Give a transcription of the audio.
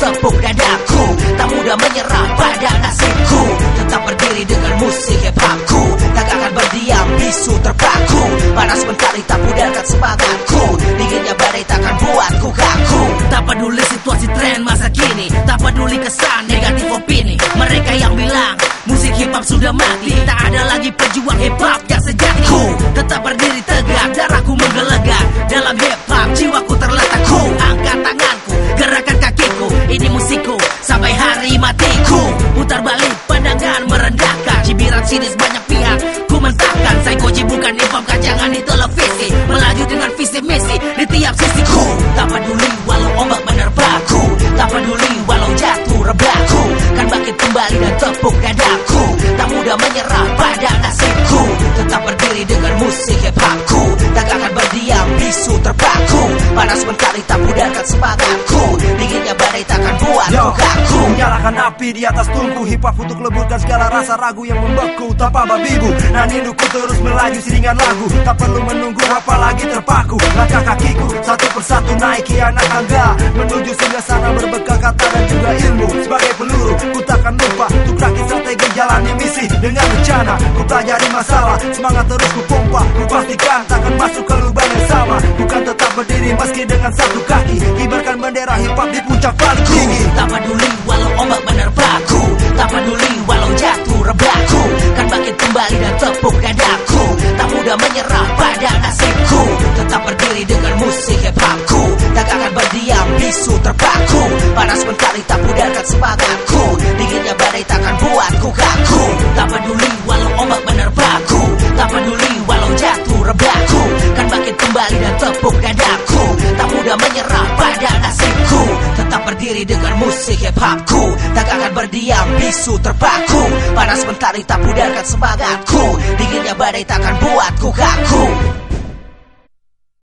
tepuk dadaku. Tak mudah menyerah pada nasibku. Tetap berdiri dengan musik hip Tak akan berdiam bisu terpaku. Panas mentari tak pudarkan semangatku Dinginnya badai takkan buatku kaku. Tak peduli situasi kini Tak peduli kesan negatif opini. Mereka yang bilang musik hip hop sudah mati. Tak ada lagi pejuang hip hop yang sejati. Ku tetap berdiri tegak Darahku menggelegar. Dalam hip hop jiwaku terletak. Ku angkat tanganku Gerakan kakiku. Ini musikku Sampai hari matiku. Putar balik pandangan merendahkan. Cibiran sinis banyak pihak Ku mentahkan. Saya koji bukan hip hop kacangan di televisi. Melaju dengan visi misi Di tiap sisiku tepuk dadaku Tak mudah menyerah pada nasibku. Tetap berdiri dengan musik hip hopku. Tak akan berdiam bisu terpaku. Panas mentari tak pudarkan semangatku. Dinginnya badai takkan buatku Yo, kaku Nyalakan api di atas tungku. Hip hop untuk leburkan segala rasa ragu yang membeku. Tanpa babibu Nah ninduku terus melaju siringan lagu. Tak perlu menunggu apalagi terpaku. Langkah kakiku satu persatu naiki anak tangga Menuju singgah sana berbekal kata dan Dengan bencana ku pelajari masalah. Semangat terus ku pompa Ku pastikan takkan masuk ke lubang yang sama. Bukan tetap berdiri meski dengan satu kaki. Kibarkan bendera hip hop di puncak paling tinggi Tak peduli walau ombak menerpaku Tak peduli walau jatuh rebahku Kan bangkit kembali dan tepuk dadaku. Tak mudah menyerah pada nasibku. Tetap berdiri dengan musik hip hopku. Tak akan berdiam bisu terpaku. Panas mentari tak pudarkan semangatku Dinginnya badai takkan buatku kaku Berdiri dengan musik hip hopku Tak akan berdiam bisu terpaku. Panas mentari tak pudarkan semangatku. Dinginnya badai takkan buatku kaku